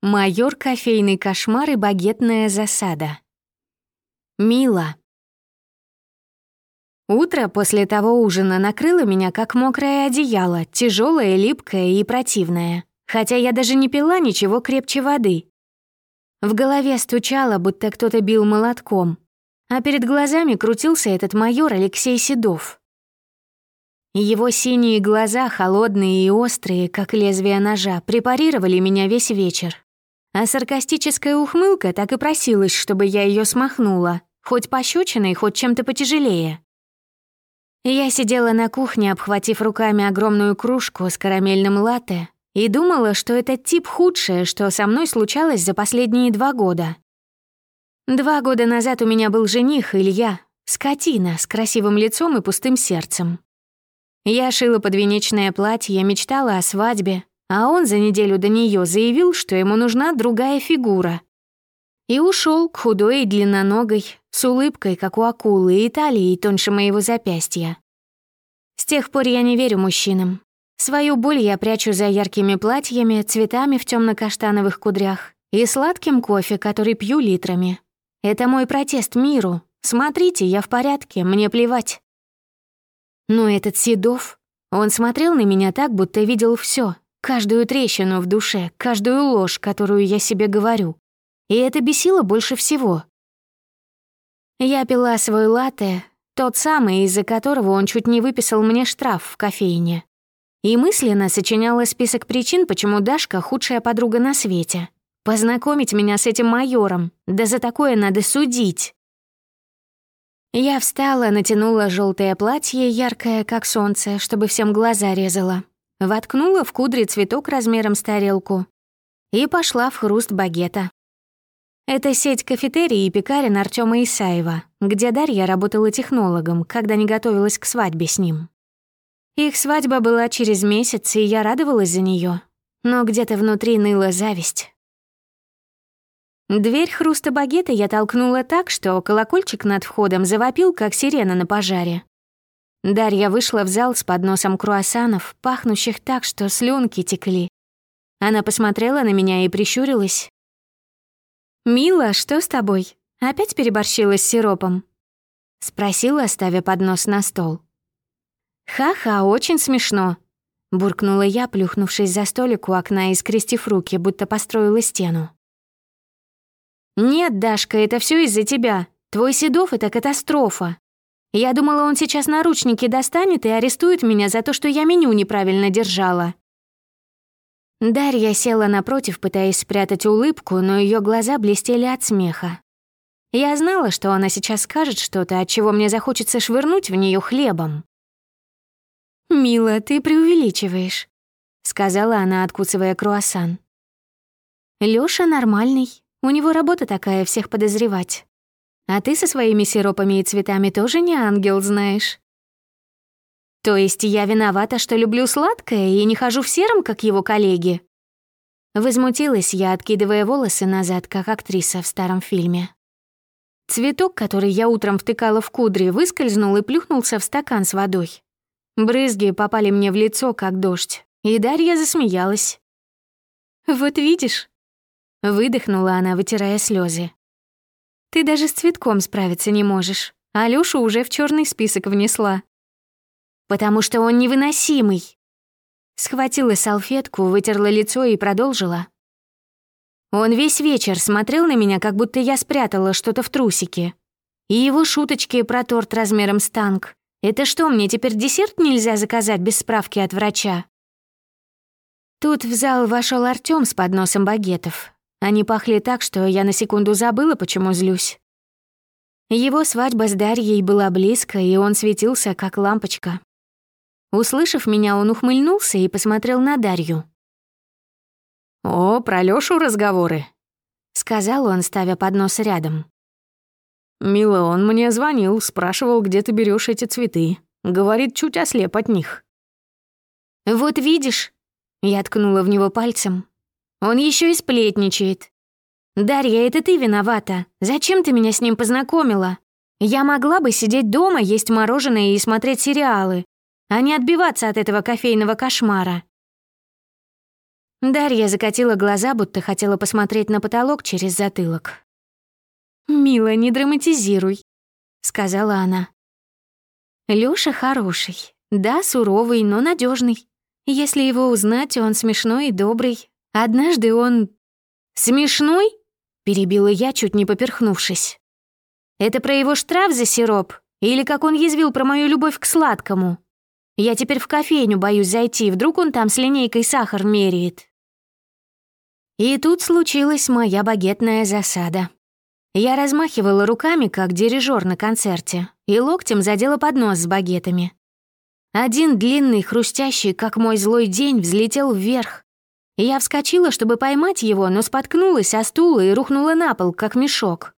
Майор кофейный кошмар и багетная засада. Мила. Утро после того ужина накрыло меня как мокрое одеяло, тяжелое, липкое и противное, хотя я даже не пила ничего крепче воды. В голове стучало, будто кто-то бил молотком, а перед глазами крутился этот майор Алексей Седов. Его синие глаза, холодные и острые, как лезвие ножа, препарировали меня весь вечер. А саркастическая ухмылка так и просилась, чтобы я ее смахнула, хоть пощечиной, хоть чем-то потяжелее. Я сидела на кухне, обхватив руками огромную кружку с карамельным латте, и думала, что этот тип худшее, что со мной случалось за последние два года. Два года назад у меня был жених Илья, скотина с красивым лицом и пустым сердцем. Я шила подвенечное платье, мечтала о свадьбе, а он за неделю до нее заявил, что ему нужна другая фигура. И ушел к худой и длинноногой, с улыбкой, как у акулы, и талией тоньше моего запястья. С тех пор я не верю мужчинам. Свою боль я прячу за яркими платьями, цветами в темно каштановых кудрях и сладким кофе, который пью литрами. Это мой протест миру. Смотрите, я в порядке, мне плевать. Но этот Седов, он смотрел на меня так, будто видел все, Каждую трещину в душе, каждую ложь, которую я себе говорю. И это бесило больше всего. Я пила свой латте, тот самый, из-за которого он чуть не выписал мне штраф в кофейне. И мысленно сочиняла список причин, почему Дашка — худшая подруга на свете. Познакомить меня с этим майором, да за такое надо судить. Я встала, натянула желтое платье, яркое, как солнце, чтобы всем глаза резала, воткнула в кудри цветок размером с тарелку и пошла в хруст багета. Это сеть кафетерий и пекарен Артема Исаева, где Дарья работала технологом, когда не готовилась к свадьбе с ним. Их свадьба была через месяц, и я радовалась за нее, но где-то внутри ныла зависть. Дверь хруста багета я толкнула так, что колокольчик над входом завопил, как сирена на пожаре. Дарья вышла в зал с подносом круассанов, пахнущих так, что слюнки текли. Она посмотрела на меня и прищурилась. «Мила, что с тобой? Опять переборщила с сиропом?» Спросила, ставя поднос на стол. «Ха-ха, очень смешно», — буркнула я, плюхнувшись за столик у окна и скрестив руки, будто построила стену. «Нет, Дашка, это все из-за тебя. Твой Седов — это катастрофа. Я думала, он сейчас наручники достанет и арестует меня за то, что я меню неправильно держала. Дарья села напротив, пытаясь спрятать улыбку, но ее глаза блестели от смеха. Я знала, что она сейчас скажет что-то, от чего мне захочется швырнуть в нее хлебом. «Мила, ты преувеличиваешь», — сказала она, откусывая круассан. Лёша нормальный, у него работа такая всех подозревать. А ты со своими сиропами и цветами тоже не ангел, знаешь. То есть я виновата, что люблю сладкое и не хожу в сером, как его коллеги? Возмутилась я, откидывая волосы назад, как актриса в старом фильме. Цветок, который я утром втыкала в кудри, выскользнул и плюхнулся в стакан с водой. Брызги попали мне в лицо, как дождь, и Дарья засмеялась. «Вот видишь?» Выдохнула она, вытирая слезы. Ты даже с цветком справиться не можешь. А Лёшу уже в черный список внесла. Потому что он невыносимый. Схватила салфетку, вытерла лицо и продолжила. Он весь вечер смотрел на меня, как будто я спрятала что-то в трусике. И его шуточки про торт размером с танк. Это что, мне теперь десерт нельзя заказать без справки от врача? Тут в зал вошел Артём с подносом багетов, они пахли так, что я на секунду забыла, почему злюсь. Его свадьба с Дарьей была близко, и он светился, как лампочка. Услышав меня, он ухмыльнулся и посмотрел на Дарью. «О, про Лёшу разговоры», — сказал он, ставя поднос рядом. «Мила, он мне звонил, спрашивал, где ты берешь эти цветы. Говорит, чуть ослеп от них». «Вот видишь», — я ткнула в него пальцем, он еще и сплетничает. Дарья, это ты виновата. Зачем ты меня с ним познакомила? Я могла бы сидеть дома, есть мороженое и смотреть сериалы, а не отбиваться от этого кофейного кошмара. Дарья закатила глаза, будто хотела посмотреть на потолок через затылок. «Мила, не драматизируй», — сказала она. Лёша хороший. Да, суровый, но надежный. Если его узнать, он смешной и добрый. Однажды он... «Смешной?» — перебила я, чуть не поперхнувшись. «Это про его штраф за сироп? Или как он язвил про мою любовь к сладкому? Я теперь в кофейню боюсь зайти, вдруг он там с линейкой сахар меряет». И тут случилась моя багетная засада. Я размахивала руками, как дирижер на концерте, и локтем задела поднос с багетами. Один длинный, хрустящий, как мой злой день, взлетел вверх. Я вскочила, чтобы поймать его, но споткнулась о стула и рухнула на пол, как мешок.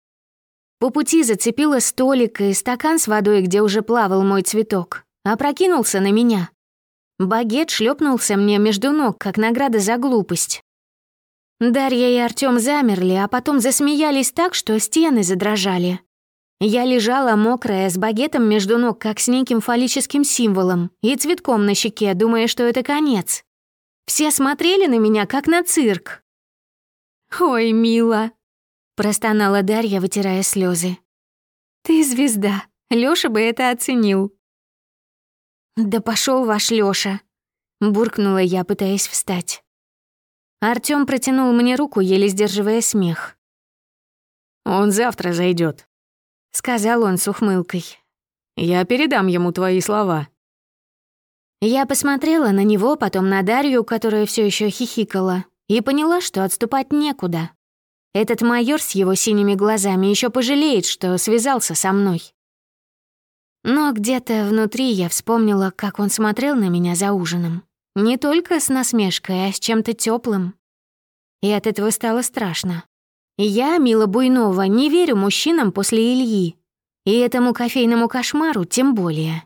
По пути зацепила столик и стакан с водой, где уже плавал мой цветок. Опрокинулся на меня. Багет шлепнулся мне между ног, как награда за глупость. Дарья и Артём замерли, а потом засмеялись так, что стены задрожали. Я лежала мокрая, с багетом между ног, как с неким фаллическим символом, и цветком на щеке, думая, что это конец. Все смотрели на меня, как на цирк. «Ой, мила!» — простонала Дарья, вытирая слезы. «Ты звезда. Лёша бы это оценил». «Да пошел ваш Лёша!» — буркнула я, пытаясь встать. Артём протянул мне руку, еле сдерживая смех. «Он завтра зайдет, сказал он с ухмылкой. «Я передам ему твои слова». Я посмотрела на него, потом на Дарью, которая все еще хихикала, и поняла, что отступать некуда. Этот майор с его синими глазами еще пожалеет, что связался со мной. Но где-то внутри я вспомнила, как он смотрел на меня за ужином. Не только с насмешкой, а с чем-то теплым. И от этого стало страшно. Я, Мила Буйнова, не верю мужчинам после Ильи. И этому кофейному кошмару тем более.